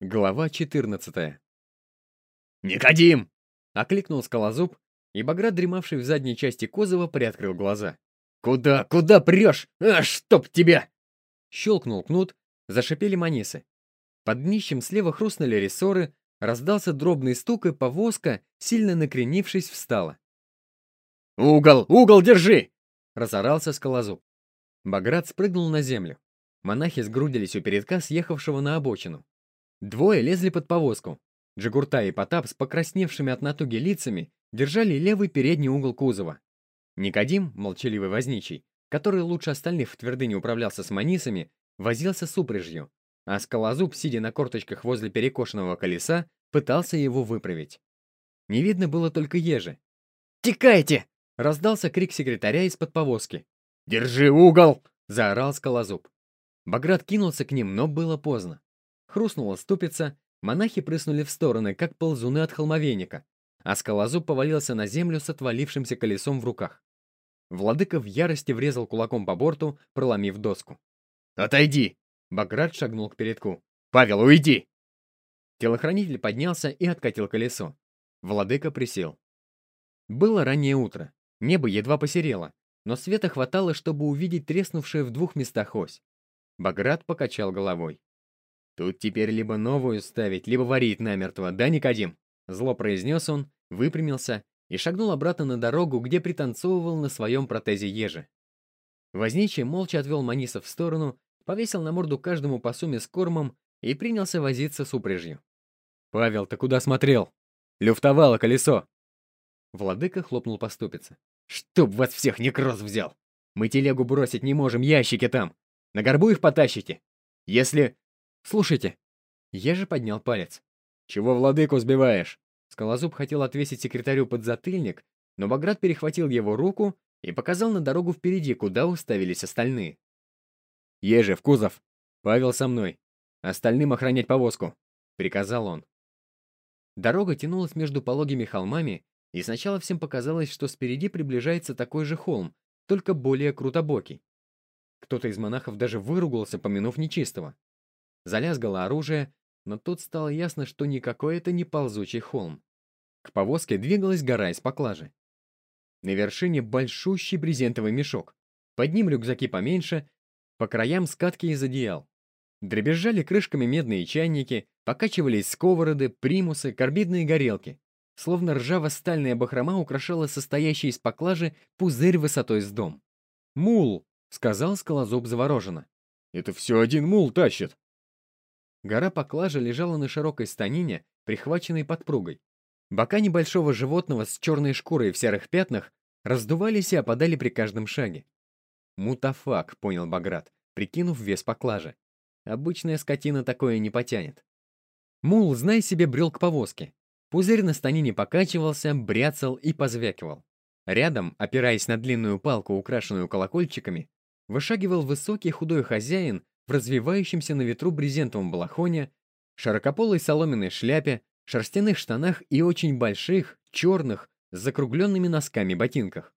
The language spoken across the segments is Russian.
Глава 14 «Никодим!» — окликнул скалозуб, и Баграт, дремавший в задней части кузова, приоткрыл глаза. «Куда, куда прешь? А, чтоб тебя!» Щелкнул кнут, зашипели манисы. Под днищем слева хрустнули рессоры, раздался дробный стук, и повозка, сильно накренившись, встала. «Угол, угол держи!» — разорался скалозуб. Баграт спрыгнул на землю. Монахи сгрудились у передка, съехавшего на обочину. Двое лезли под повозку. Джигурта и Потап с покрасневшими от натуги лицами держали левый передний угол кузова. Никодим, молчаливый возничий, который лучше остальных в твердыне управлялся с манисами, возился с упряжью, а скалозуб, сидя на корточках возле перекошенного колеса, пытался его выправить. Не видно было только ежи. «Текайте!» — раздался крик секретаря из-под повозки. «Держи угол!» — заорал скалозуб. Баграт кинулся к ним, но было поздно. Хрустнула ступица, монахи прыснули в стороны, как ползуны от холмовеника, а скалозуб повалился на землю с отвалившимся колесом в руках. Владыка в ярости врезал кулаком по борту, проломив доску. «Отойди!» Баграт шагнул к передку. «Павел, уйди!» Телохранитель поднялся и откатил колесо. Владыка присел. Было раннее утро. Небо едва посерело, но света хватало, чтобы увидеть треснувшую в двух местах ось. Баграт покачал головой. «Тут теперь либо новую ставить, либо варить намертво, да, Никодим?» Зло произнес он, выпрямился и шагнул обратно на дорогу, где пританцовывал на своем протезе ежи. Возничий молча отвел Манисов в сторону, повесил на морду каждому по сумме с кормом и принялся возиться с упряжью. «Павел, ты куда смотрел? Люфтовало колесо!» Владыка хлопнул по ступице. «Чтоб вас всех некроз взял! Мы телегу бросить не можем, ящики там! На горбу их потащите! Если...» «Слушайте!» Я же поднял палец. «Чего владыку сбиваешь?» Скалозуб хотел отвесить секретарю под затыльник, но Баграт перехватил его руку и показал на дорогу впереди, куда уставились остальные. «Еже, в кузов! Павел со мной! Остальным охранять повозку!» — приказал он. Дорога тянулась между пологими холмами, и сначала всем показалось, что спереди приближается такой же холм, только более крутобокий. Кто-то из монахов даже выругался, помянув нечистого. Залязгало оружие, но тут стало ясно, что никакой это не ползучий холм. К повозке двигалась гора из поклажи. На вершине большущий брезентовый мешок. Под ним рюкзаки поменьше, по краям скатки из одеял. Дребезжали крышками медные чайники, покачивались сковороды, примусы, карбидные горелки. Словно ржаво-стальная бахрома украшала состоящий из поклажи пузырь высотой с дом. «Мул!» — сказал скалозуб завороженно. «Это все один мул тащит!» Гора поклажи лежала на широкой станине, прихваченной подпругой. Бока небольшого животного с черной шкурой в серых пятнах раздувались и опадали при каждом шаге. «Мутафак», — понял Баграт, прикинув вес поклажи. «Обычная скотина такое не потянет». Мул, знай себе, брел к повозке. Пузырь на станине покачивался, бряцал и позвякивал. Рядом, опираясь на длинную палку, украшенную колокольчиками, вышагивал высокий худой хозяин в развивающемся на ветру брезентовом балахоне, широкополой соломенной шляпе, шерстяных штанах и очень больших, черных, с закругленными носками ботинках.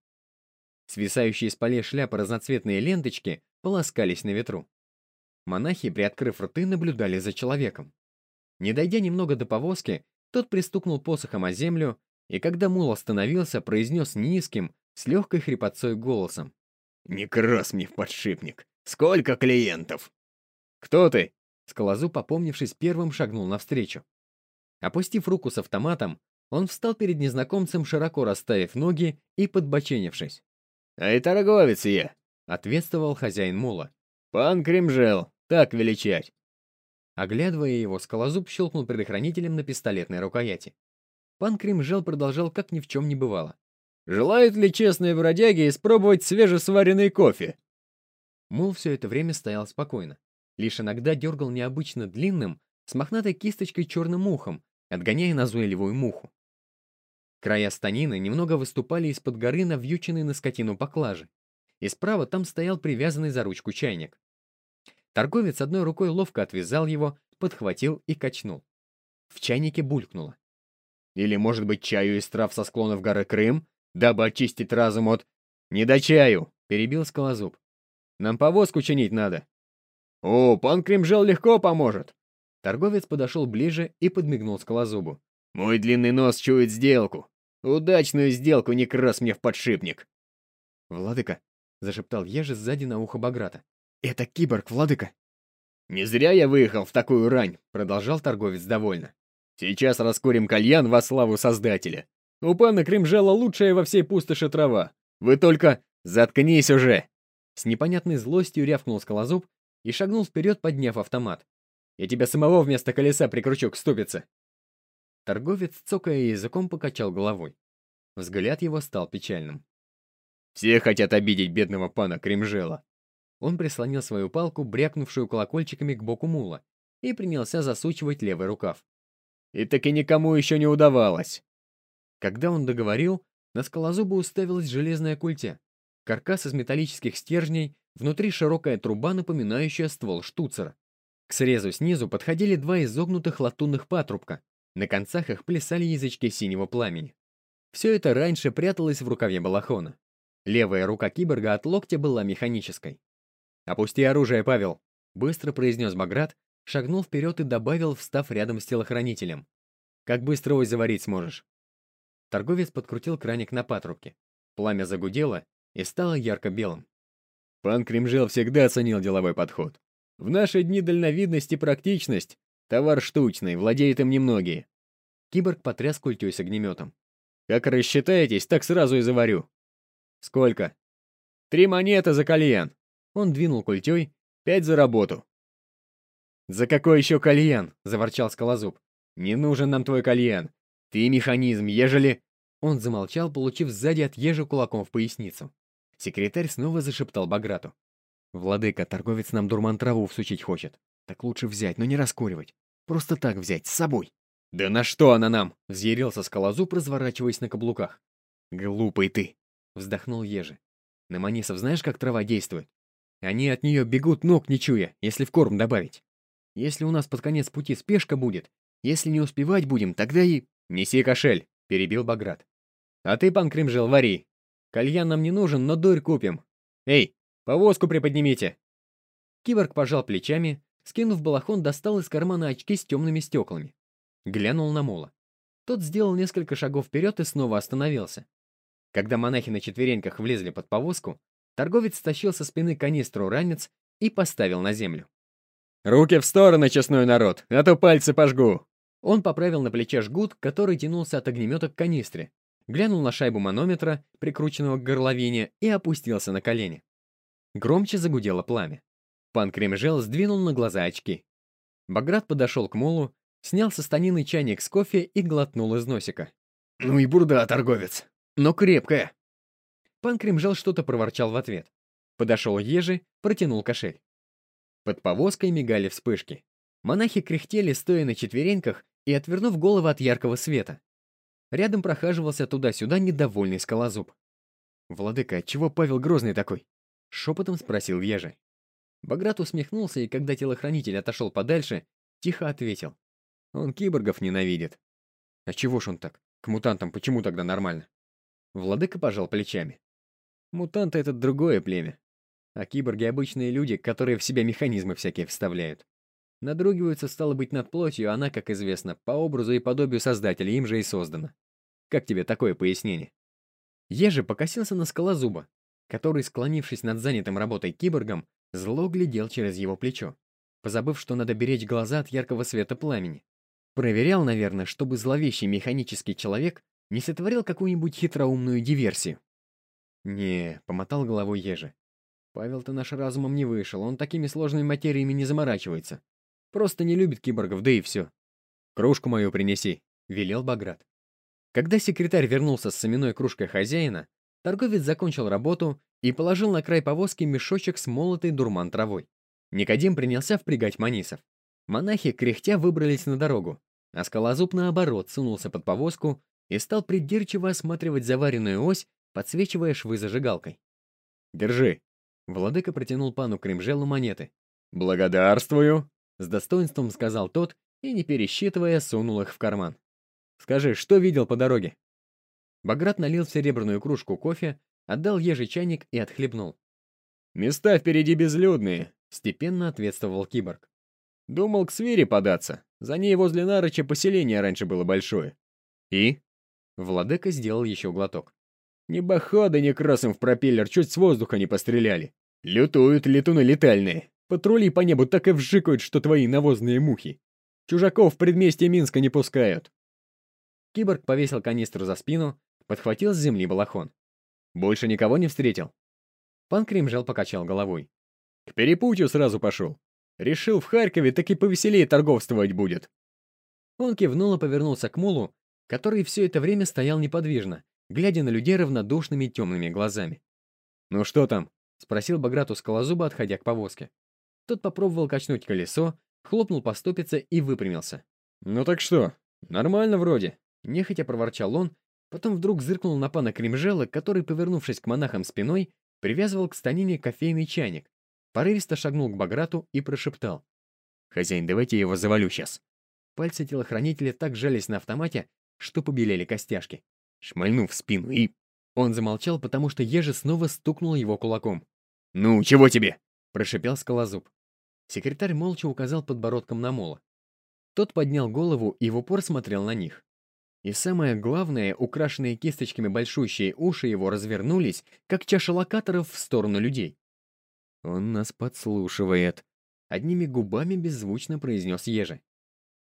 Свисающие с полей шляпы разноцветные ленточки полоскались на ветру. Монахи, приоткрыв рты, наблюдали за человеком. Не дойдя немного до повозки, тот пристукнул посохом о землю, и когда мул остановился, произнес низким, с легкой хрипотцой голосом. «Не крас мне в подшипник! Сколько клиентов?» «Кто ты?» Скалозуб, попомнившись, первым шагнул навстречу. Опустив руку с автоматом, он встал перед незнакомцем, широко расставив ноги и подбоченившись. «Ай, торговец я!» — ответствовал хозяин мула. «Пан Кремжел, так величать!» Оглядывая его, скалозуб щелкнул предохранителем на пистолетной рукояти. Пан Кремжел продолжал, как ни в чем не бывало. «Желают ли честные бродяги испробовать свежесваренный кофе?» Мул все это время стоял спокойно лишь иногда дергал необычно длинным, с мохнатой кисточкой черным ухом, отгоняя назойливую муху. Края станины немного выступали из-под горы, навьюченной на скотину поклажи, и справа там стоял привязанный за ручку чайник. Торговец одной рукой ловко отвязал его, подхватил и качнул. В чайнике булькнуло. Или, может быть, чаю из трав со склонов горы Крым, дабы очистить разум от... «Не до чаю!» — перебил скалозуб. «Нам повозку чинить надо. «О, пан Кремжел легко поможет. Торговец подошел ближе и подмигнул скалозубу. «Мой длинный нос чует сделку. Удачную сделку не крас мне в подшипник!» «Владыка!» — зашептал Ежи сзади на ухо Баграта. «Это киборг, владыка!» «Не зря я выехал в такую рань!» — продолжал торговец довольно. «Сейчас раскурим кальян во славу Создателя. У пана Кремжала лучшая во всей пустоши трава. Вы только заткнись уже!» С непонятной злостью рявкнул скалозуб и шагнул вперед, подняв автомат. «Я тебя самого вместо колеса прикручу к ступице!» Торговец, цокая языком, покачал головой. Взгляд его стал печальным. «Все хотят обидеть бедного пана Кремжела». Он прислонил свою палку, брякнувшую колокольчиками к боку мула, и принялся засучивать левый рукав. «И так и никому еще не удавалось!» Когда он договорил, на скалозубу уставилась железная культя. Каркас из металлических стержней, внутри широкая труба, напоминающая ствол штуцера. К срезу снизу подходили два изогнутых латунных патрубка. На концах их плясали язычки синего пламени. Все это раньше пряталось в рукаве балахона. Левая рука киборга от локтя была механической. «Опусти оружие, Павел!» — быстро произнес Баграт, шагнул вперед и добавил, встав рядом с телохранителем. «Как быстро ось заварить сможешь?» Торговец подкрутил краник на патрубке. Пламя загудело и стало ярко-белым. Пан Кремжел всегда оценил деловой подход. В наши дни дальновидность и практичность — товар штучный, владеют им немногие. Киборг потряс культей с огнеметом. Как рассчитаетесь, так сразу и заварю. Сколько? Три монеты за кальян. Он двинул культей. Пять за работу. «За какой еще кальян?» — заворчал скалозуб. «Не нужен нам твой кальян. Ты механизм, ежели...» Он замолчал, получив сзади от ежа кулаком в поясницу. Секретарь снова зашептал Баграту. «Владыка, торговец нам дурман траву всучить хочет. Так лучше взять, но не раскуривать. Просто так взять, с собой». «Да на что она нам?» — взъярился скалозуб, разворачиваясь на каблуках. «Глупый ты!» — вздохнул ежи. «На манисов знаешь, как трава действует? Они от нее бегут ног не чуя, если в корм добавить. Если у нас под конец пути спешка будет, если не успевать будем, тогда и...» «Неси кошель», — перебил Баграт. «А ты, пан Крымжел, вари. Кальян нам не нужен, но дурь купим. Эй, повозку приподнимите!» Киборг пожал плечами, скинув балахон, достал из кармана очки с темными стеклами. Глянул на Мола. Тот сделал несколько шагов вперед и снова остановился. Когда монахи на четвереньках влезли под повозку, торговец стащил со спины канистру ранец и поставил на землю. «Руки в стороны, честной народ, а то пальцы пожгу!» Он поправил на плече жгут, который тянулся от огнемета к канистре, глянул на шайбу манометра, прикрученного к горловине, и опустился на колени. Громче загудело пламя. Пан Кремжел сдвинул на глаза очки. Баграт подошел к молу, снял со станины чайник с кофе и глотнул из носика. «Ну и бурда, торговец! Но крепкая!» Пан Кремжел что-то проворчал в ответ. Подошел ежи, протянул кошель. Под повозкой мигали вспышки. Монахи кряхтели, стоя на четвереньках и отвернув головы от яркого света. Рядом прохаживался туда-сюда недовольный скалозуб. «Владыка, отчего Павел Грозный такой?» — шепотом спросил Ежи. Баграт усмехнулся и, когда телохранитель отошел подальше, тихо ответил. «Он киборгов ненавидит». «А чего ж он так? К мутантам почему тогда нормально?» Владыка пожал плечами. «Мутанты — это другое племя. А киборги — обычные люди, которые в себя механизмы всякие вставляют. Надругиваются, стало быть, над плотью, она, как известно, по образу и подобию Создателя, им же и создана. Как тебе такое пояснение? Ежи покосился на скалозуба, который, склонившись над занятым работой киборгом, зло глядел через его плечо, позабыв, что надо беречь глаза от яркого света пламени. Проверял, наверное, чтобы зловещий механический человек не сотворил какую-нибудь хитроумную диверсию. «Не», — помотал головой Ежи. «Павел-то наш разумом не вышел, он такими сложными материями не заморачивается. Просто не любит киборгов, да и все. «Кружку мою принеси», — велел Баграт. Когда секретарь вернулся с семенной кружкой хозяина, торговец закончил работу и положил на край повозки мешочек с молотой дурман травой. Никодим принялся впрягать манисов. Монахи, кряхтя, выбрались на дорогу, а скалозуб, наоборот, сунулся под повозку и стал придирчиво осматривать заваренную ось, подсвечивая швы зажигалкой. «Держи!» Владыка протянул пану Кремжелу монеты. «Благодарствую!» С достоинством сказал тот и, не пересчитывая, сунул их в карман. «Скажи, что видел по дороге?» Баграт налил в серебряную кружку кофе, отдал ежий чайник и отхлебнул. «Места впереди безлюдные», — степенно ответствовал киборг. Думал к Свире податься. За ней возле Нарыча поселение раньше было большое. И? Владыка сделал еще глоток. Ни бахода, ни красом в пропеллер чуть с воздуха не постреляли. Лютуют летуны летальные. Патрули по небу так и вжикают, что твои навозные мухи. Чужаков в предместье Минска не пускают. Киборг повесил канистру за спину, подхватил с земли балахон. Больше никого не встретил. Пан Кримжел покачал головой. К перепутью сразу пошел. Решил в Харькове так и повеселее торговствовать будет. Он кивнул и повернулся к Мулу, который все это время стоял неподвижно, глядя на людей равнодушными темными глазами. «Ну что там?» — спросил Баграт у скалозуба, отходя к повозке. Тот попробовал качнуть колесо, хлопнул по ступице и выпрямился. «Ну так что? Нормально вроде», — нехотя проворчал он, потом вдруг зыркнул на пана Кремжела, который, повернувшись к монахам спиной, привязывал к станине кофейный чайник, порывисто шагнул к Баграту и прошептал. «Хозяин, давайте я его завалю сейчас». Пальцы телохранителя так жались на автомате, что побелели костяшки. Шмальнув в спину и... Он замолчал, потому что Ежи снова стукнул его кулаком. «Ну, чего тебе?» — прошипел скалозуб. Секретарь молча указал подбородком на Мола. Тот поднял голову и в упор смотрел на них. И самое главное, украшенные кисточками большущие уши его развернулись, как чаша локаторов в сторону людей. «Он нас подслушивает», — одними губами беззвучно произнес Ежи.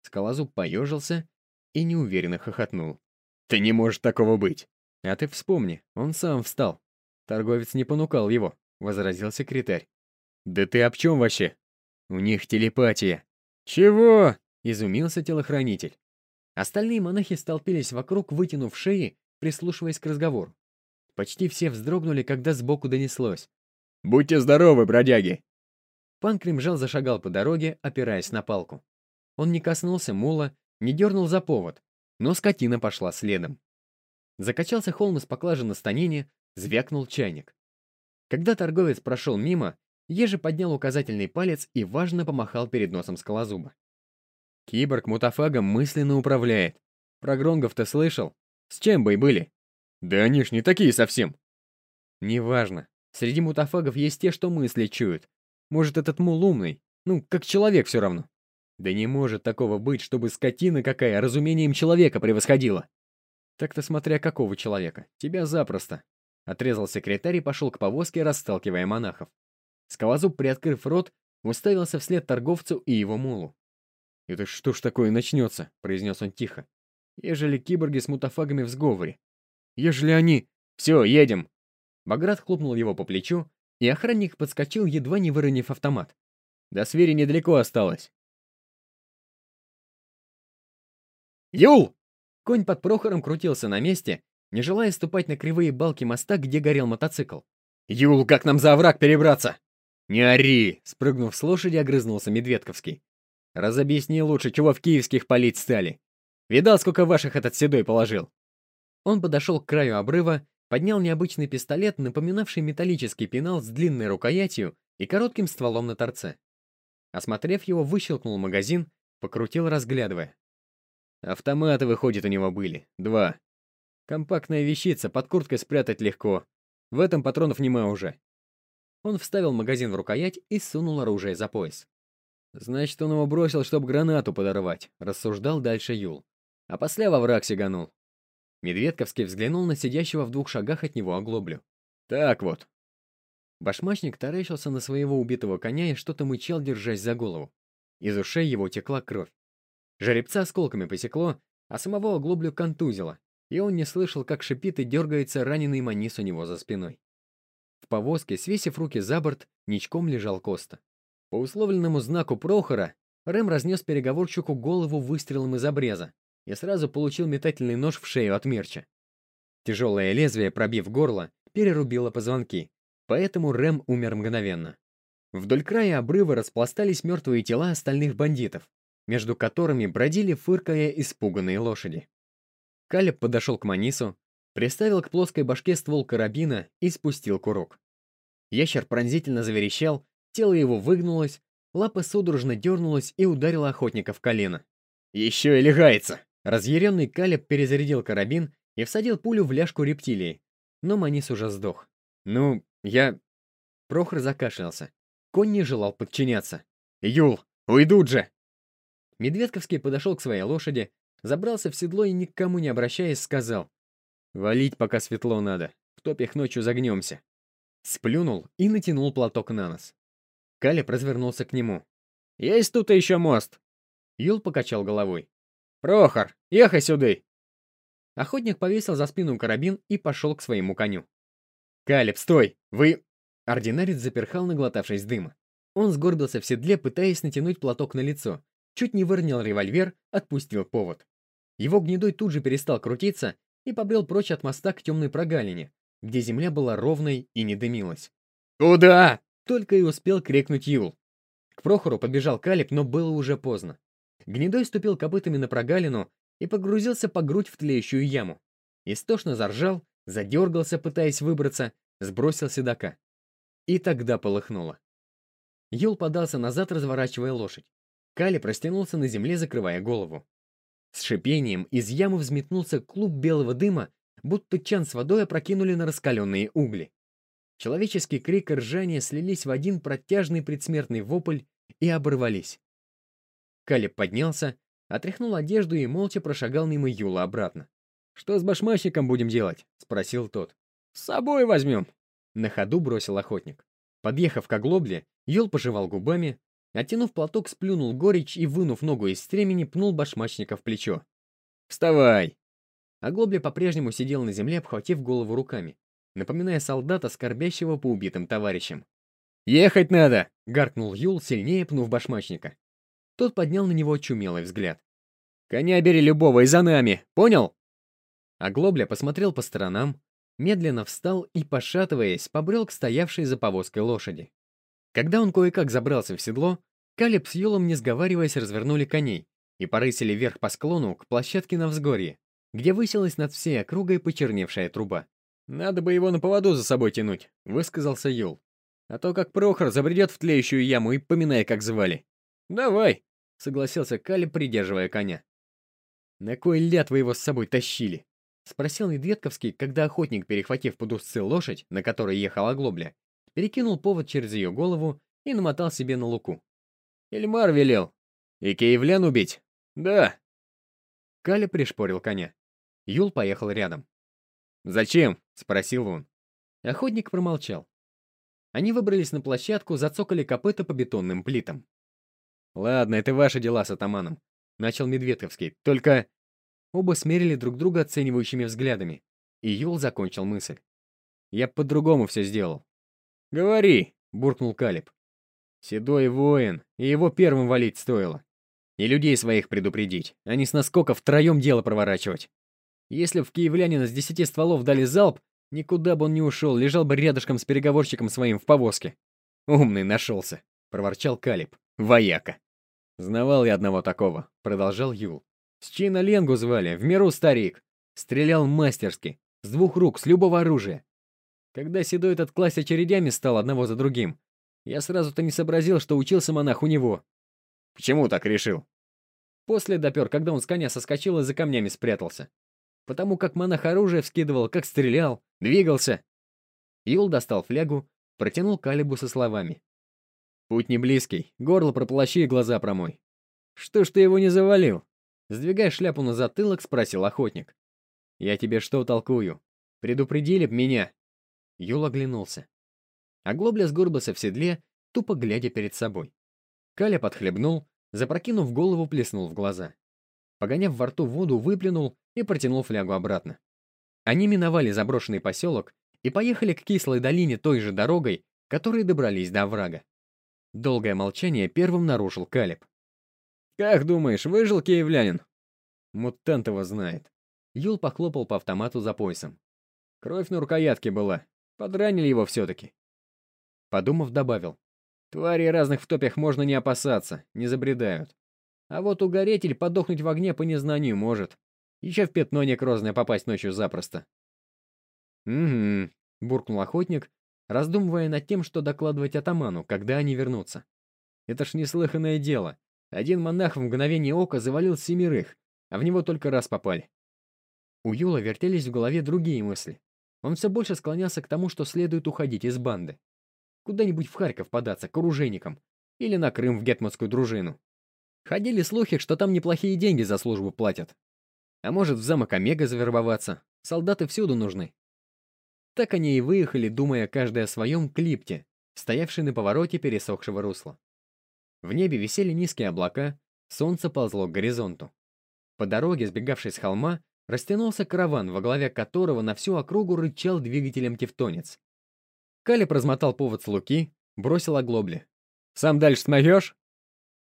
Скалозуб поежился и неуверенно хохотнул. «Ты не можешь такого быть!» «А ты вспомни, он сам встал. Торговец не понукал его», — возразил секретарь. «Да ты об чем вообще?» «У них телепатия». «Чего?» — изумился телохранитель. Остальные монахи столпились вокруг, вытянув шеи, прислушиваясь к разговору. Почти все вздрогнули, когда сбоку донеслось. «Будьте здоровы, бродяги!» Пан Кремжал зашагал по дороге, опираясь на палку. Он не коснулся мула, не дернул за повод, но скотина пошла следом. Закачался холм из поклажи на станине, звякнул чайник. Когда торговец прошел мимо, Ежи поднял указательный палец и важно помахал перед носом скалозуба. Киборг мутафагом мысленно управляет. Про гронгов-то слышал? С чем бы и были? Да они ж не такие совсем. Неважно. Среди мутафагов есть те, что мысли чуют. Может, этот мул умный? Ну, как человек все равно. Да не может такого быть, чтобы скотина какая разумением человека превосходила. Так-то смотря какого человека. Тебя запросто. Отрезал секретарь и пошел к повозке, расталкивая монахов. Скалозуб, приоткрыв рот, уставился вслед торговцу и его мулу. «Это что ж такое начнется?» — произнес он тихо. «Ежели киборги с мутафагами в сговоре? Ежели они...» «Все, едем!» Баграт хлопнул его по плечу, и охранник подскочил, едва не выронив автомат. До свери недалеко осталось. «Юл!» Конь под Прохором крутился на месте, не желая ступать на кривые балки моста, где горел мотоцикл. «Юл, как нам за овраг перебраться?» «Не ори!» — спрыгнув с лошади, огрызнулся Медведковский. «Разобъясни лучше, чего в киевских палить стали. Видал, сколько ваших этот седой положил?» Он подошел к краю обрыва поднял необычный пистолет, напоминавший металлический пенал с длинной рукоятью и коротким стволом на торце. Осмотрев его, выщелкнул магазин, покрутил, разглядывая. Автоматы, выходит, у него были. Два. Компактная вещица, под курткой спрятать легко. В этом патронов нема уже. Он вставил магазин в рукоять и сунул оружие за пояс. Значит, он его бросил, чтобы гранату подорвать, рассуждал дальше Юл. А после во враг сиганул. Медведковский взглянул на сидящего в двух шагах от него оглоблю. «Так вот». Башмачник таращился на своего убитого коня и что-то мычал, держась за голову. Из ушей его текла кровь. Жеребца осколками посекло, а самого оглоблю контузило, и он не слышал, как шипит и дергается раненый манис у него за спиной. Повозке, свесив руки за борт, ничком лежал Коста. По условленному знаку Прохора, Рэм разнес переговорщику голову выстрелом из обреза, и сразу получил метательный нож в шею от мерча. Тяжелое лезвие, пробив горло, перерубило позвонки, поэтому Рэм умер мгновенно. Вдоль края обрыва распластались мертвые тела остальных бандитов, между которыми бродили, фыркая, испуганные лошади. Калеб подошел к Манису, приставил к плоской башке ствол карабина и спустил курок. Ящер пронзительно заверещал, тело его выгнулось, лапа судорожно дернулась и ударила охотника в колено. «Еще и легается!» Разъяренный Калеб перезарядил карабин и всадил пулю в ляжку рептилии. Но Манис уже сдох. «Ну, я...» Прохор закашлялся. Конь не желал подчиняться. «Юл, Уйдут же!» Медведковский подошел к своей лошади, забрался в седло и, никому не обращаясь, сказал. «Валить, пока светло надо. В топях ночью загнемся». Сплюнул и натянул платок на нос. Калеб развернулся к нему. «Есть тут еще мост?» Юл покачал головой. «Прохор, ехай сюда!» Охотник повесил за спину карабин и пошел к своему коню. «Калеб, стой! Вы...» Ординарец заперхал, наглотавшись дыма. Он сгорбился в седле, пытаясь натянуть платок на лицо. Чуть не выронил револьвер, отпустил повод. Его гнедой тут же перестал крутиться и побрел прочь от моста к темной прогалине, где земля была ровной и не дымилась. «Куда?» — только и успел крикнуть Юл. К Прохору побежал Калиб, но было уже поздно. Гнедой ступил копытами на прогалину и погрузился по грудь в тлеющую яму. Истошно заржал, задергался, пытаясь выбраться, сбросил седока. И тогда полыхнуло. Юл подался назад, разворачивая лошадь. Кали простянулся на земле, закрывая голову. С шипением из ямы взметнулся клуб белого дыма, будто чан с водой опрокинули на раскаленные угли. Человеческий крик и ржание слились в один протяжный предсмертный вопль и оборвались. Калеб поднялся, отряхнул одежду и молча прошагал мимо Юла обратно. «Что с башмачником будем делать?» — спросил тот. «С собой возьмем!» — на ходу бросил охотник. Подъехав к оглобле, Юл пожевал губами, оттянув платок, сплюнул горечь и, вынув ногу из стремени, пнул башмачника в плечо. «Вставай!» Оглобля по-прежнему сидел на земле, обхватив голову руками, напоминая солдата, скорбящего по убитым товарищам. «Ехать надо!» — гаркнул Юл, сильнее пнув башмачника. Тот поднял на него очумелый взгляд. «Коня бери любого и за нами, понял?» Оглобля посмотрел по сторонам, медленно встал и, пошатываясь, побрел к стоявшей за повозкой лошади. Когда он кое-как забрался в седло, Калеб с Юлом, не сговариваясь, развернули коней и порысили вверх по склону к площадке на взгорье, где высилась над всей округой почерневшая труба. «Надо бы его на поводу за собой тянуть», — высказался Юл. «А то как Прохор забредет в тлеющую яму и поминая, как звали». «Давай», — согласился Калеб, придерживая коня. «На кой ляд вы его с собой тащили?» — спросил Медведковский, когда охотник, перехватив под узцы лошадь, на которой ехала Глобля, перекинул повод через ее голову и намотал себе на луку. «Эльмар велел. И киевлян убить?» «Да». Каля пришпорил коня. Юл поехал рядом. «Зачем?» — спросил он. Охотник промолчал. Они выбрались на площадку, зацокали копыта по бетонным плитам. «Ладно, это ваши дела с атаманом», — начал Медведковский. «Только...» Оба смерили друг друга оценивающими взглядами, и Юл закончил мысль. «Я по-другому все сделал». «Говори», — буркнул Калиб. «Седой воин, и его первым валить стоило. И людей своих предупредить, а не с наскока втроем дело проворачивать. Если б в киевлянина с десяти стволов дали залп, никуда бы он не ушел, лежал бы рядышком с переговорщиком своим в повозке. Умный нашелся, проворчал Калиб. Вояка. Знавал я одного такого, продолжал Юл. С Чина Ленгу звали, в миру старик. Стрелял мастерски, с двух рук, с любого оружия. Когда Седой этот класть очередями стал одного за другим, я сразу-то не сообразил, что учился монах у него. Почему так решил? После допер, когда он с коня соскочил и за камнями спрятался потому как монах оружие вскидывал, как стрелял, двигался. Юл достал флягу, протянул Калибу со словами. «Путь не близкий, горло прополощи и глаза промой». «Что ж ты его не завалил?» Сдвигая шляпу на затылок, спросил охотник. «Я тебе что толкую? Предупредили б меня!» Юл оглянулся. Оглобля сгорбился в седле, тупо глядя перед собой. Каля подхлебнул, запрокинув голову, плеснул в глаза. Погоняв во рту воду, выплюнул и протянул флягу обратно. Они миновали заброшенный поселок и поехали к кислой долине той же дорогой, которой добрались до оврага. Долгое молчание первым нарушил Калиб. «Как думаешь, выжил киевлянин?» «Мутант его знает». Юл похлопал по автомату за поясом. «Кровь на рукоятке была. Подранили его все-таки». Подумав, добавил. «Тварей разных в топях можно не опасаться, не забредают. А вот угореть или подохнуть в огне по незнанию может. Еще в пятно некрозное попасть ночью запросто. «Угу», — буркнул охотник, раздумывая над тем, что докладывать атаману, когда они вернутся. «Это ж неслыханное дело. Один монах в мгновение ока завалил семерых, а в него только раз попали». У Юла вертелись в голове другие мысли. Он все больше склонялся к тому, что следует уходить из банды. Куда-нибудь в Харьков податься, к оружейникам. или на Крым в гетманскую дружину. Ходили слухи, что там неплохие деньги за службу платят. А может, в замок Омега завербоваться? Солдаты всюду нужны. Так они и выехали, думая каждый о своем клипте, стоявший на повороте пересохшего русла. В небе висели низкие облака, солнце ползло к горизонту. По дороге, сбегавшей с холма, растянулся караван, во главе которого на всю округу рычал двигателем тевтонец. Калиб размотал повод с луки, бросил оглобли. «Сам дальше смоешь?»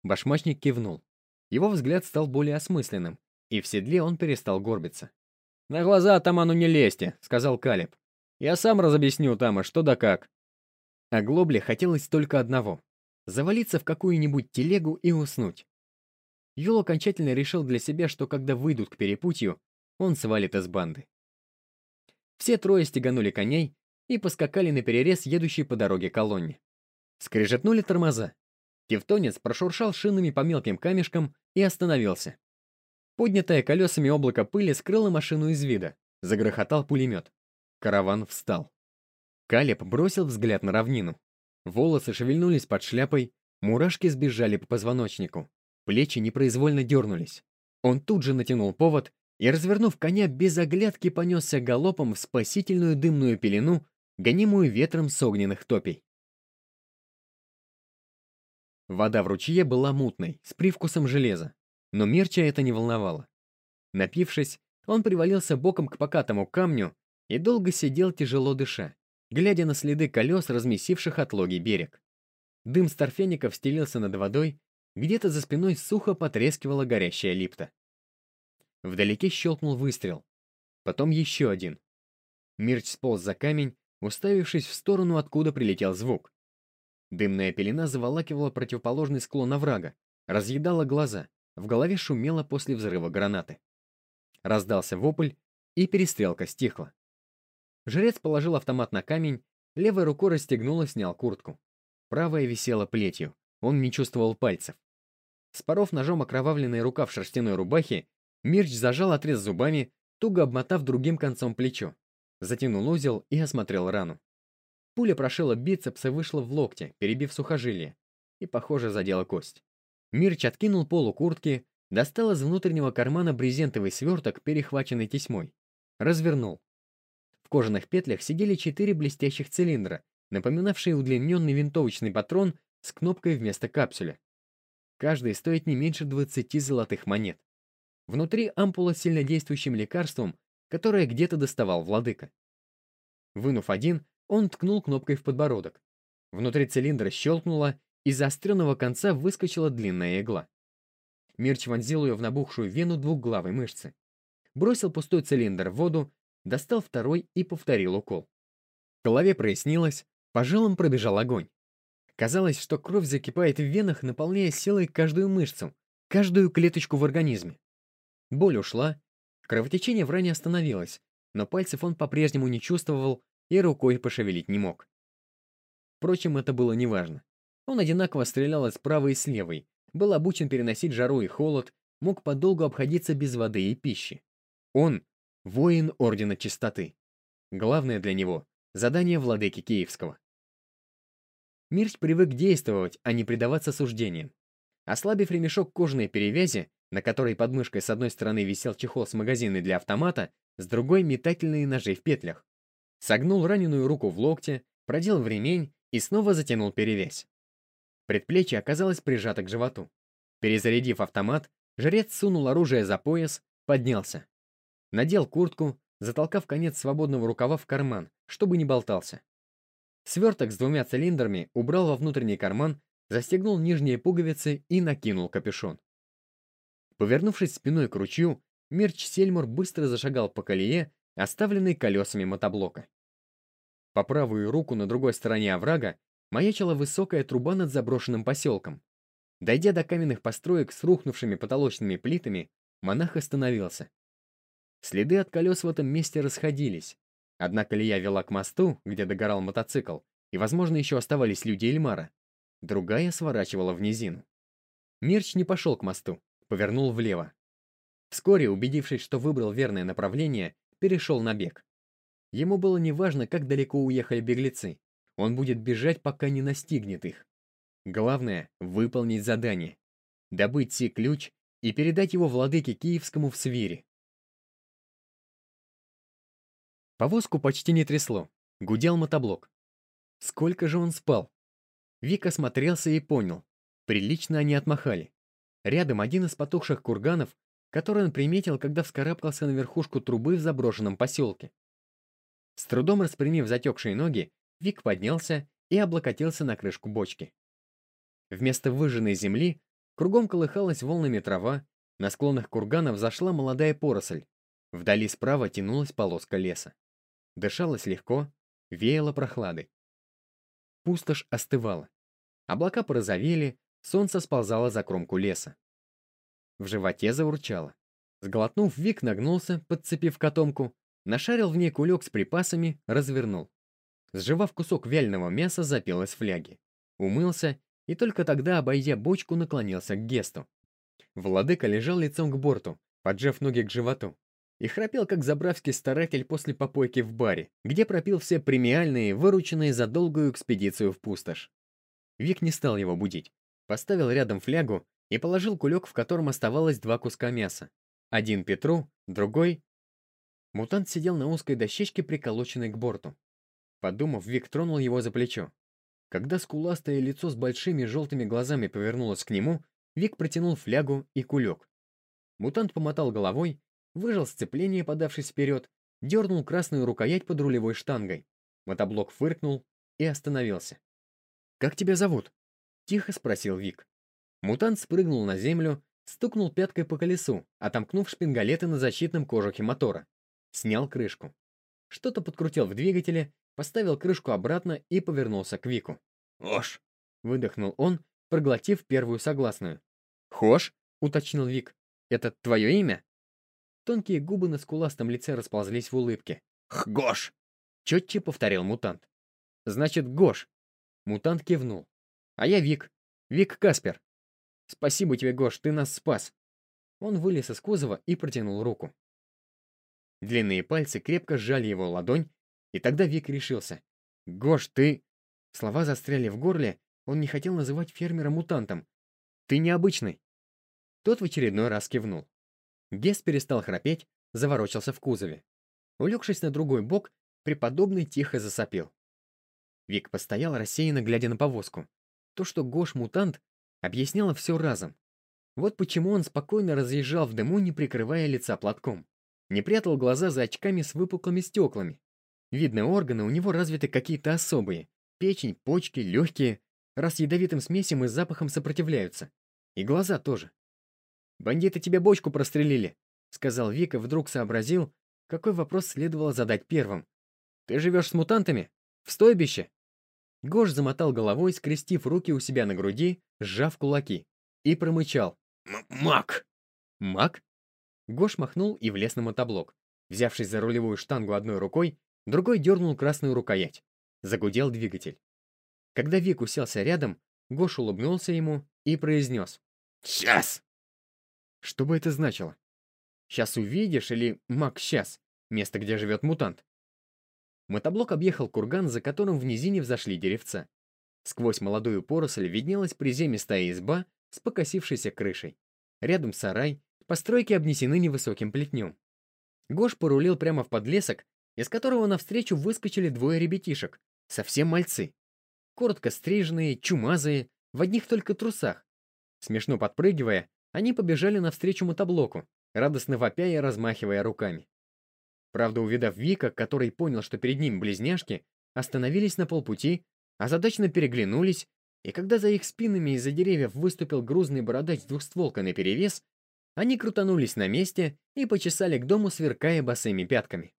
Башмачник кивнул. Его взгляд стал более осмысленным, и в седле он перестал горбиться. «На глаза атаману не лезьте», — сказал Калиб. «Я сам разобъясню Тама, что да как». А Глобле хотелось только одного — завалиться в какую-нибудь телегу и уснуть. Юл окончательно решил для себя, что когда выйдут к перепутью, он свалит из банды. Все трое стеганули коней и поскакали на перерез едущей по дороге колонне. Скрежетнули тормоза. Тевтонец прошуршал шинами по мелким камешкам и остановился. Поднятое колесами облако пыли скрыло машину из вида. Загрохотал пулемет. Караван встал. Калеб бросил взгляд на равнину. Волосы шевельнулись под шляпой, мурашки сбежали по позвоночнику. Плечи непроизвольно дернулись. Он тут же натянул повод и, развернув коня, без оглядки понесся галопом в спасительную дымную пелену, гонимую ветром с огненных топей. Вода в ручье была мутной, с привкусом железа, но Мирча это не волновало. Напившись, он привалился боком к покатому камню и долго сидел, тяжело дыша, глядя на следы колес, размесивших отлоги берег. Дым старфеников стелился над водой, где-то за спиной сухо потрескивала горящая липта. Вдалеке щелкнул выстрел. Потом еще один. Мирч сполз за камень, уставившись в сторону, откуда прилетел звук. Дымная пелена заволакивала противоположный склон оврага, разъедала глаза, в голове шумело после взрыва гранаты. Раздался вопль, и перестрелка стихла. Жрец положил автомат на камень, левой рукой расстегнул и снял куртку. Правая висела плетью, он не чувствовал пальцев. Споров ножом окровавленный рукав шерстяной рубахи, Мирч зажал отрез зубами, туго обмотав другим концом плечо. Затянул узел и осмотрел рану. Пуля прошила бицепс и вышла в локте, перебив сухожилие, и, похоже, задела кость. Мирч откинул полу куртки, достал из внутреннего кармана брезентовый сверток, перехваченный тесьмой. Развернул. В кожаных петлях сидели четыре блестящих цилиндра, напоминавшие удлиненный винтовочный патрон с кнопкой вместо капсуля. Каждый стоит не меньше 20 золотых монет. Внутри ампула с сильнодействующим лекарством, которое где-то доставал владыка. Вынув один, он ткнул кнопкой в подбородок. Внутри цилиндра щелкнуло, из заостренного конца выскочила длинная игла. Мирч вонзил ее в набухшую вену двухглавой мышцы. Бросил пустой цилиндр в воду, достал второй и повторил укол. В голове прояснилось, по жилам пробежал огонь. Казалось, что кровь закипает в венах, наполняя силой каждую мышцу, каждую клеточку в организме. Боль ушла, кровотечение в ране остановилось, но пальцев он по-прежнему не чувствовал и рукой пошевелить не мог. Впрочем, это было неважно. Он одинаково стрелял из правой и с левой, был обучен переносить жару и холод, мог подолгу обходиться без воды и пищи. Он — воин Ордена Чистоты. Главное для него — задание владыки Киевского. Мирч привык действовать, а не предаваться суждениям. Ослабив ремешок кожаной перевязи, на которой под мышкой с одной стороны висел чехол с магазиной для автомата, с другой — метательные ножи в петлях. Согнул раненую руку в локте, продел в ремень и снова затянул перевязь. Предплечье оказалось прижато к животу. Перезарядив автомат, жрец сунул оружие за пояс, поднялся. Надел куртку, затолкав конец свободного рукава в карман, чтобы не болтался. Сверток с двумя цилиндрами убрал во внутренний карман, застегнул нижние пуговицы и накинул капюшон. Повернувшись спиной к ручью, Мерч Сельмур быстро зашагал по колее, оставленной колесами мотоблока. По правую руку на другой стороне оврага маячила высокая труба над заброшенным поселком. Дойдя до каменных построек с рухнувшими потолочными плитами, монах остановился. Следы от колес в этом месте расходились. Одна колея вела к мосту, где догорал мотоцикл, и, возможно, еще оставались люди Эльмара. Другая сворачивала в низину. Мерч не пошел к мосту повернул влево. Вскоре, убедившись, что выбрал верное направление, перешел на бег. Ему было неважно, как далеко уехали беглецы. Он будет бежать, пока не настигнет их. Главное — выполнить задание. Добыть Си-ключ и передать его владыке Киевскому в свире. Повозку почти не трясло. Гудел мотоблок. Сколько же он спал? Вик осмотрелся и понял. Прилично они отмахали. Рядом один из потухших курганов, который он приметил, когда вскарабкался на верхушку трубы в заброшенном поселке. С трудом распрямив затекшие ноги, Вик поднялся и облокотился на крышку бочки. Вместо выжженной земли кругом колыхалась волнами трава, на склонах курганов зашла молодая поросль. Вдали справа тянулась полоска леса. Дышалось легко, веяло прохладой. Пустошь остывала. Облака порозовели, солнце сползало за кромку леса. В животе заурчало. Сглотнув, Вик нагнулся, подцепив котомку, нашарил в ней кулек с припасами, развернул. Сживав кусок вяленого мяса, запил из фляги. Умылся и только тогда, обойдя бочку, наклонился к Гесту. Владыка лежал лицом к борту, поджав ноги к животу, и храпел, как забравский старатель после попойки в баре, где пропил все премиальные, вырученные за долгую экспедицию в пустошь. Вик не стал его будить, поставил рядом флягу и положил кулек, в котором оставалось два куска мяса. Один Петру, другой... Мутант сидел на узкой дощечке, приколоченной к борту. Подумав, Вик тронул его за плечо. Когда скуластое лицо с большими желтыми глазами повернулось к нему, Вик протянул флягу и кулек. Мутант помотал головой, выжал сцепление, подавшись вперед, дернул красную рукоять под рулевой штангой. Мотоблок фыркнул и остановился. «Как тебя зовут?» — тихо спросил Вик. Мутант спрыгнул на землю, стукнул пяткой по колесу, отомкнув шпингалеты на защитном кожухе мотора. Снял крышку. Что-то подкрутил в двигателе, поставил крышку обратно и повернулся к Вику. «Хош!» — выдохнул он, проглотив первую согласную. «Хош?» — уточнил Вик. «Это твое имя?» Тонкие губы на скуластом лице расползлись в улыбке. «Гош!» — четче повторил мутант. «Значит, Гош!» Мутант кивнул. «А я Вик. Вик Каспер. Спасибо тебе, Гош, ты нас спас!» Он вылез из кузова и протянул руку. Длинные пальцы крепко сжали его ладонь, и тогда Вик решился. «Гош, ты...» Слова застряли в горле, он не хотел называть фермера мутантом. «Ты необычный». Тот в очередной раз кивнул. Гест перестал храпеть, заворочился в кузове. Улегшись на другой бок, преподобный тихо засопел. Вик постоял рассеянно, глядя на повозку. То, что Гош мутант, объясняло все разом. Вот почему он спокойно разъезжал в дыму, не прикрывая лица платком. Не прятал глаза за очками с выпуклыми стеклами, Видно, органы у него развиты какие-то особые. Печень, почки, легкие, раз ядовитым смесям и запахом сопротивляются. И глаза тоже. «Бандиты тебе бочку прострелили», — сказал Вика, вдруг сообразил, какой вопрос следовало задать первым. «Ты живешь с мутантами? В стойбище?» Гош замотал головой, скрестив руки у себя на груди, сжав кулаки, и промычал. «Мак!» «Мак?» Гош махнул и влез на мотоблок. Взявшись за рулевую штангу одной рукой, Другой дернул красную рукоять. Загудел двигатель. Когда Вик уселся рядом, Гош улыбнулся ему и произнес. «Сейчас!» Что бы это значило? «Сейчас увидишь» или «Мак, сейчас», место, где живет мутант. Мотоблок объехал курган, за которым в низине взошли деревца. Сквозь молодую поросль виднелась приземистая изба с покосившейся крышей. Рядом сарай, постройки обнесены невысоким плетнем. Гош порулил прямо в подлесок, из которого навстречу выскочили двое ребятишек, совсем мальцы. Коротко стриженные, чумазые, в одних только трусах. Смешно подпрыгивая, они побежали навстречу мотоблоку, радостно вопя и размахивая руками. Правда, увидав Вика, который понял, что перед ним близняшки, остановились на полпути, озадаченно переглянулись, и когда за их спинами из-за деревьев выступил грузный бородач с двухстволкой наперевес, они крутанулись на месте и почесали к дому, сверкая босыми пятками.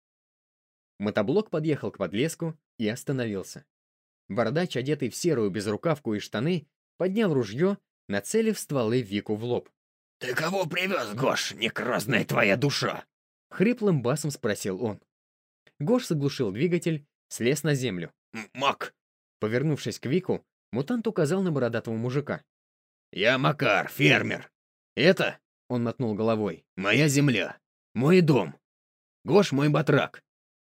Мотоблок подъехал к подлеску и остановился. Бородач, одетый в серую безрукавку и штаны, поднял ружье, нацелив стволы Вику в лоб. «Ты кого привез, Гош, некрозная твоя душа?» Хриплым басом спросил он. Гош заглушил двигатель, слез на землю. «Мак!» Повернувшись к Вику, мутант указал на бородатого мужика. «Я Макар, фермер. Это, — он мотнул головой, — моя земля, мой дом. Гош мой батрак.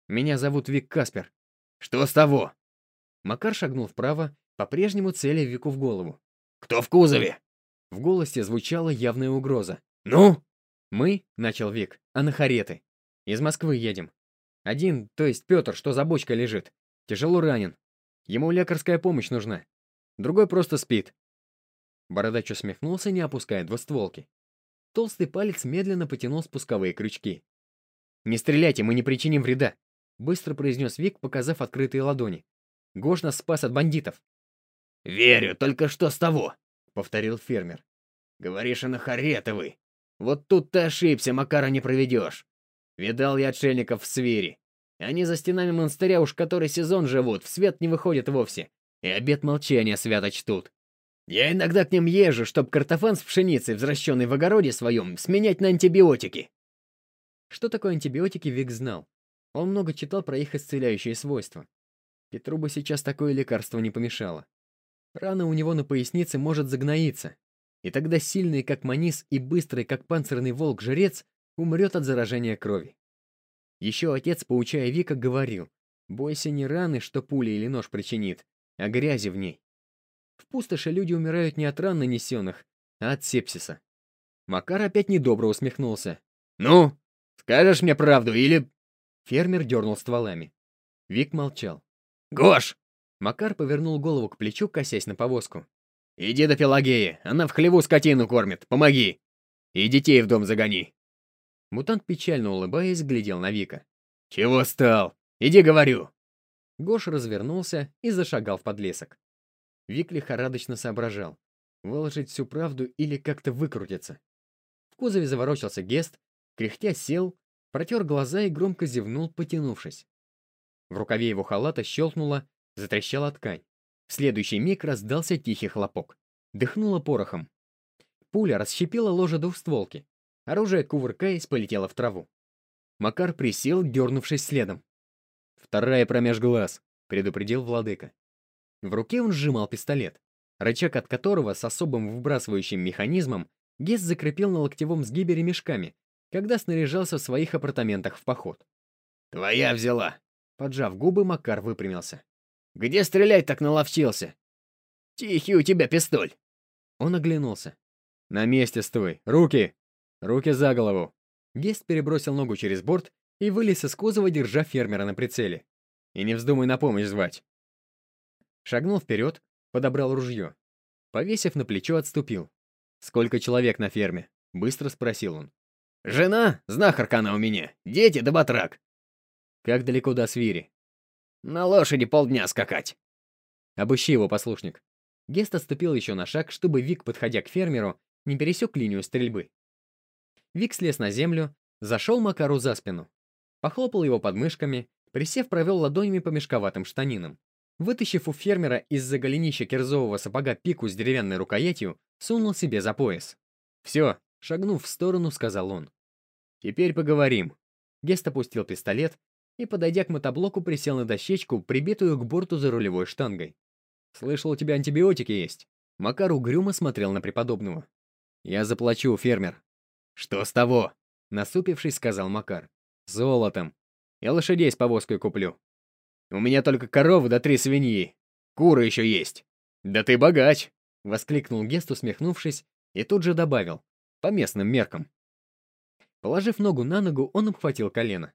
Меня зовут Вик Каспер. Что с того? Макар шагнул вправо, по-прежнему целя Вику в голову. «Кто в кузове?» В голосе звучала явная угроза. «Ну?» «Мы», — начал Вик, — «а на Хареты. Из Москвы едем. Один, то есть Петр, что за бочкой лежит. Тяжело ранен. Ему лекарская помощь нужна. Другой просто спит». Бородач усмехнулся, не опуская двустволки. Толстый палец медленно потянул спусковые крючки. «Не стреляйте, мы не причиним вреда», — быстро произнес Вик, показав открытые ладони. «Гош нас спас от бандитов». «Верю, только что с того», — повторил фермер. «Говоришь, Анахаретовый. Вот тут ты ошибся, Макара не проведешь. Видал я отшельников в свире. Они за стенами монастыря уж который сезон живут, в свет не выходят вовсе. И обед молчания свято чтут. Я иногда к ним езжу, чтоб картофан с пшеницей, взращенный в огороде своем, сменять на антибиотики. Что такое антибиотики, Вик знал. Он много читал про их исцеляющие свойства. Петру бы сейчас такое лекарство не помешало. Рана у него на пояснице может загноиться, и тогда сильный, как манис, и быстрый, как панцирный волк-жрец, умрет от заражения крови. Еще отец, поучая Вика, говорил, бойся не раны, что пуля или нож причинит, а грязи в ней. В пустоши люди умирают не от ран нанесенных, а от сепсиса. Макар опять недобро усмехнулся. «Ну, скажешь мне правду или...» Фермер дернул стволами. Вик молчал. «Гош!» Макар повернул голову к плечу, косясь на повозку. «Иди до Пелагеи, она в хлеву скотину кормит, помоги! И детей в дом загони!» Мутант, печально улыбаясь, глядел на Вика. «Чего стал? Иди, говорю!» Гош развернулся и зашагал в подлесок. Вик лихорадочно соображал, выложить всю правду или как-то выкрутиться. В кузове заворочился Гест, кряхтя сел, протер глаза и громко зевнул, потянувшись. В рукаве его халата щелкнуло, затрещала ткань. В следующий миг раздался тихий хлопок. Дыхнуло порохом. Пуля расщепила ложе двухстволки. Оружие, кувыркаясь, полетело в траву. Макар присел, дернувшись следом. «Вторая промеж глаз», — предупредил владыка. В руке он сжимал пистолет, рычаг от которого с особым выбрасывающим механизмом Гест закрепил на локтевом сгибе ремешками, когда снаряжался в своих апартаментах в поход. «Твоя взяла!» Поджав губы, Макар выпрямился. «Где стрелять так наловчился? Тихий у тебя пистоль!» Он оглянулся. «На месте стой! Руки! Руки за голову!» Гест перебросил ногу через борт и вылез из кузова, держа фермера на прицеле. «И не вздумай на помощь звать!» Шагнул вперед, подобрал ружье. Повесив на плечо, отступил. «Сколько человек на ферме?» — быстро спросил он. «Жена, знахарка она у меня, дети да батрак». «Как далеко до свири?» «На лошади полдня скакать». «Обыщи его, послушник». Гест отступил еще на шаг, чтобы Вик, подходя к фермеру, не пересек линию стрельбы. Вик слез на землю, зашел Макару за спину. Похлопал его подмышками, присев, провел ладонями по мешковатым штанинам. Вытащив у фермера из-за голенища кирзового сапога пику с деревянной рукоятью, сунул себе за пояс. «Все», — шагнув в сторону, сказал он. «Теперь поговорим». Гест опустил пистолет и, подойдя к мотоблоку, присел на дощечку, прибитую к борту за рулевой штангой. «Слышал, у тебя антибиотики есть?» Макар угрюмо смотрел на преподобного. «Я заплачу, фермер». «Что с того?» Насупившись, сказал Макар. «Золотом. Я лошадей с повозкой куплю. У меня только коровы да три свиньи. Куры еще есть. Да ты богач!» — воскликнул Гест, усмехнувшись, и тут же добавил. По местным меркам. Положив ногу на ногу, он обхватил колено.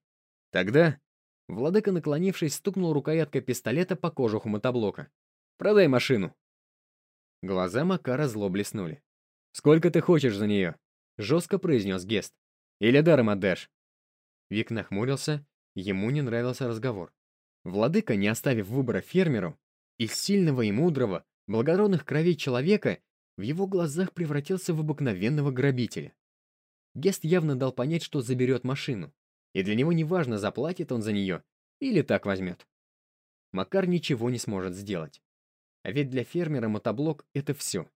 Тогда, владыка, наклонившись, стукнул рукояткой пистолета по кожуху мотоблока. «Продай машину!» Глаза Макара зло блеснули. «Сколько ты хочешь за нее?» — жестко произнес Гест. «Или даром отдашь?» Вик нахмурился, ему не нравился разговор. Владыка, не оставив выбора фермеру, из сильного и мудрого, благородных кровей человека, в его глазах превратился в обыкновенного грабителя. Гест явно дал понять, что заберет машину, и для него неважно, заплатит он за нее или так возьмет. Макар ничего не сможет сделать. А ведь для фермера мотоблок — это все.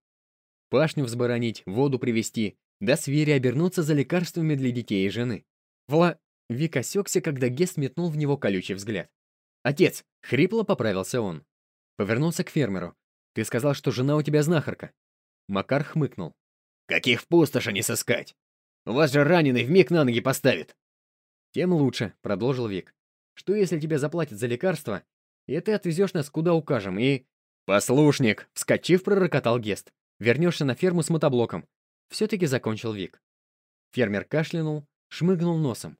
Пашню взборонить, воду привезти, да свири обернуться за лекарствами для детей и жены. Вла... Вик осекся, когда Гест метнул в него колючий взгляд. «Отец!» — хрипло поправился он. Повернулся к фермеру. «Ты сказал, что жена у тебя знахарка». Макар хмыкнул. «Каких в пустоши не сыскать? Вас же раненый вмиг на ноги поставит». «Тем лучше», — продолжил Вик. «Что если тебе заплатят за лекарство, и ты отвезешь нас куда укажем, и...» «Послушник!» — вскочив, пророкотал Гест. «Вернешься на ферму с мотоблоком». Все-таки закончил Вик. Фермер кашлянул, шмыгнул носом.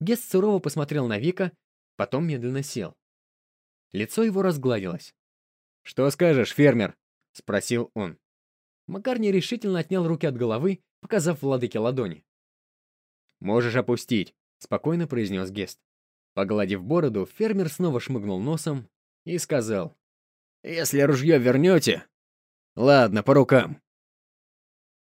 Гест сурово посмотрел на Вика, потом медленно сел. Лицо его разгладилось. «Что скажешь, фермер?» — спросил он. Макар нерешительно отнял руки от головы, показав владыке ладони. «Можешь опустить», — спокойно произнес Гест. Погладив бороду, фермер снова шмыгнул носом и сказал. «Если ружье вернете...» «Ладно, по рукам.